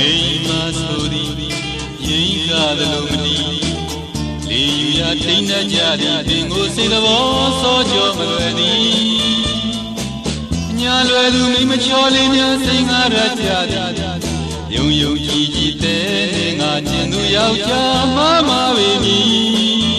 မိမဆိုသည်ရင်ကားသလိုမတီးလေယူရာထိန်နှက်ကြသည်ပင်ကိုစိတ်တော်စောကြောမလွယ်သည်ညာလွယ်သူမိမချော်လေးများစိတ်ငါရကြသည်ယုံယုံကြည်ကြည်တဲ့ငါကျင်သူယောက်ျားမမဝေမည်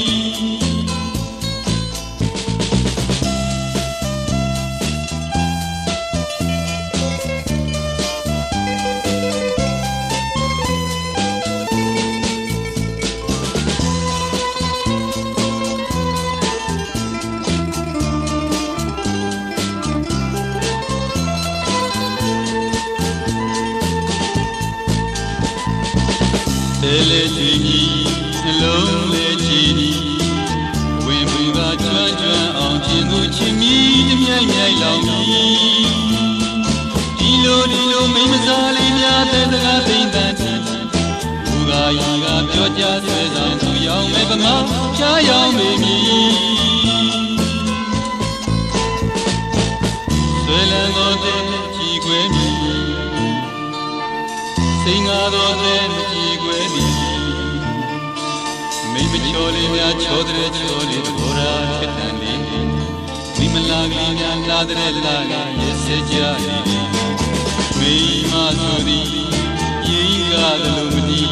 တဲလေကြည်ကြီးနှလုံးလေးကြည်ကြီးဝင်ပြီးပါကျွမ်းကျွမ်းအောင်ကျင်သူချစ်မိတမြိုင်မြိုင်လောင်မည်ဒီလိုဒီလိုမိမစားလေးများတဲ့စကားသိမ့်တန်ချင်ဘူကဤကပြောကြဆွဲဆောင်သူရောက်မဲ့ပမာဖြားရောက်မိမည်ဆွဲလန်းသောတဲ့ကြည်ခွဲမည်စိန်ငါသောတဲ့ ချောလေးများချောတဲ့ချောလေးဘောရာခက်တန်လေးမိမလာကလေးများလာတဲ့လာကရစေကြသည်မိမဆိုသည်ရိကသလိုမနီ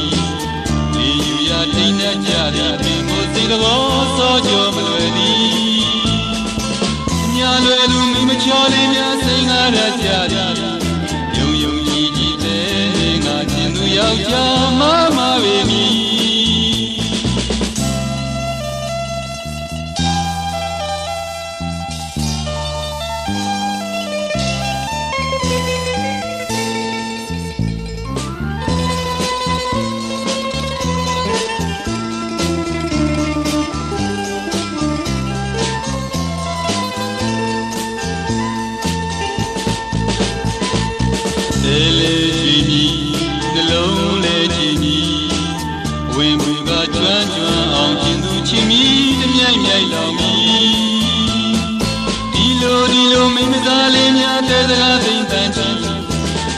လေယူရထိန်နေကြသည်ပင်ကိုစိတ်တော်စောကြောမလွယ်သည်ညာလွယ်သူမိမချောလေးများစိန်ကားရကြသည်ယုံယုံကြည်ကြည်တဲ့ငါကျင်သူယောက်ျားမမ ကြည်ကြီးဝင်ဘူးကကျွမ်းကျွမ်းအောင်ကျင်သူချစ်မိတမြိုင်မြိုင်လောင်မီဒီလိုဒီလိုမိမသားလေးများတဲ့စကားသိမ့်တန်ချင်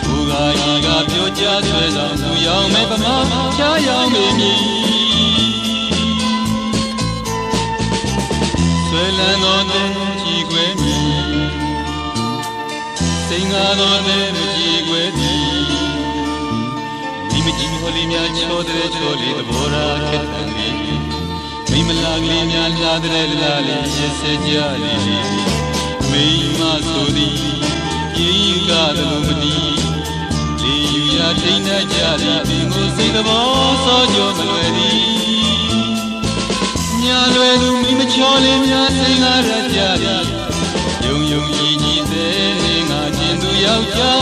ဘူကဤကပြောကြဆွဲဆောင်သူရောက်မဲ့ပမာချားရောက်မိမည်ဆွဲလန်းသောတဲ့ကြည်ခွဲမည်စိန်ငါသောတဲ့မကြည်ွယ်သည်ဒီမကြည်ဟော လေးများချောတဲ့ချောလေးသဘောရာခက်တန်လေးမိမလာကလေးများလာတဲ့လာလေးရစေကြသည်မိမဆိုသည်ဤကသလိုမနီလေယူရထိန်နေကြသည်ပင်ကိုစိတ်သဘောစောကြောမလွယ်သည်ညာလွယ်သူမိမချောလေးများစိန်ငါရကြသည်ယုံယုံကြည်ကြည်တဲ့ငါကျင်သူယောက်ျား